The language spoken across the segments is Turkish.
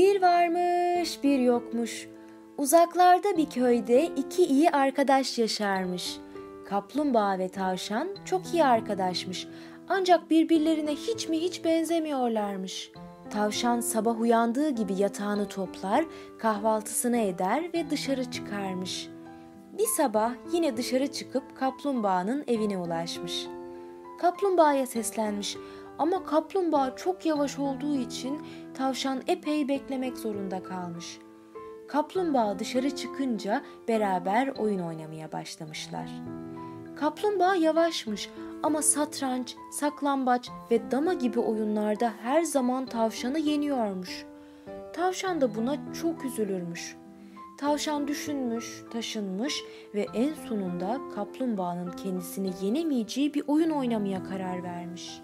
Bir varmış bir yokmuş. Uzaklarda bir köyde iki iyi arkadaş yaşarmış. Kaplumbağa ve tavşan çok iyi arkadaşmış. Ancak birbirlerine hiç mi hiç benzemiyorlarmış. Tavşan sabah uyandığı gibi yatağını toplar, kahvaltısını eder ve dışarı çıkarmış. Bir sabah yine dışarı çıkıp kaplumbağanın evine ulaşmış. Kaplumbağaya seslenmiş ama kaplumbağa çok yavaş olduğu için tavşan epey beklemek zorunda kalmış. Kaplumbağa dışarı çıkınca beraber oyun oynamaya başlamışlar. Kaplumbağa yavaşmış ama satranç, saklambaç ve dama gibi oyunlarda her zaman tavşanı yeniyormuş. Tavşan da buna çok üzülürmüş. Tavşan düşünmüş, taşınmış ve en sonunda kaplumbağanın kendisini yenemeyeceği bir oyun oynamaya karar vermiş.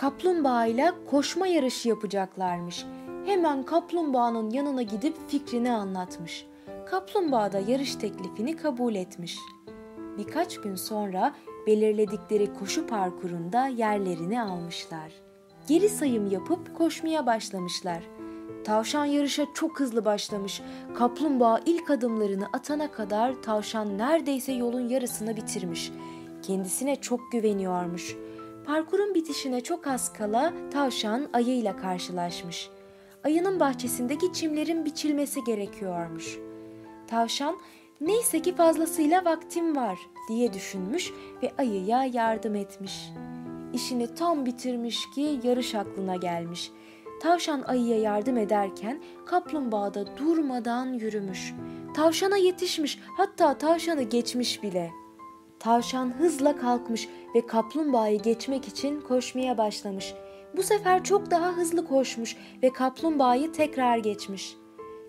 Kaplumbağa ile koşma yarışı yapacaklarmış. Hemen kaplumbağanın yanına gidip fikrini anlatmış. Kaplumbağa da yarış teklifini kabul etmiş. Birkaç gün sonra belirledikleri koşu parkurunda yerlerini almışlar. Geri sayım yapıp koşmaya başlamışlar. Tavşan yarışa çok hızlı başlamış. Kaplumbağa ilk adımlarını atana kadar tavşan neredeyse yolun yarısını bitirmiş. Kendisine çok güveniyormuş. Parkurun bitişine çok az kala tavşan ayıyla karşılaşmış. Ayının bahçesindeki çimlerin biçilmesi gerekiyormuş. Tavşan neyse ki fazlasıyla vaktim var diye düşünmüş ve ayıya yardım etmiş. İşini tam bitirmiş ki yarış aklına gelmiş. Tavşan ayıya yardım ederken kaplumbağa da durmadan yürümüş. Tavşana yetişmiş hatta tavşanı geçmiş bile. Tavşan hızla kalkmış ve kaplumbağayı geçmek için koşmaya başlamış. Bu sefer çok daha hızlı koşmuş ve kaplumbağayı tekrar geçmiş.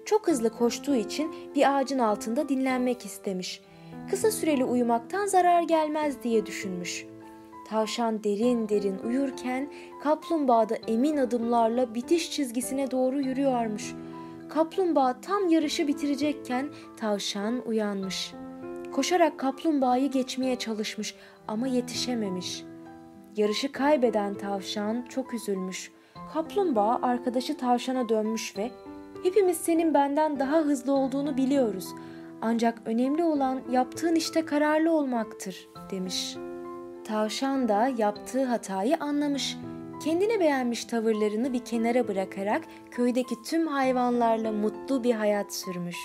Çok hızlı koştuğu için bir ağacın altında dinlenmek istemiş. Kısa süreli uyumaktan zarar gelmez diye düşünmüş. Tavşan derin derin uyurken kaplumbağa da emin adımlarla bitiş çizgisine doğru yürüyormuş. Kaplumbağa tam yarışı bitirecekken tavşan uyanmış. Koşarak kaplumbağayı geçmeye çalışmış ama yetişememiş. Yarışı kaybeden tavşan çok üzülmüş. Kaplumbağa arkadaşı tavşana dönmüş ve "Hepimiz senin benden daha hızlı olduğunu biliyoruz. Ancak önemli olan yaptığın işte kararlı olmaktır." demiş. Tavşan da yaptığı hatayı anlamış. Kendine beğenmiş tavırlarını bir kenara bırakarak köydeki tüm hayvanlarla mutlu bir hayat sürmüş.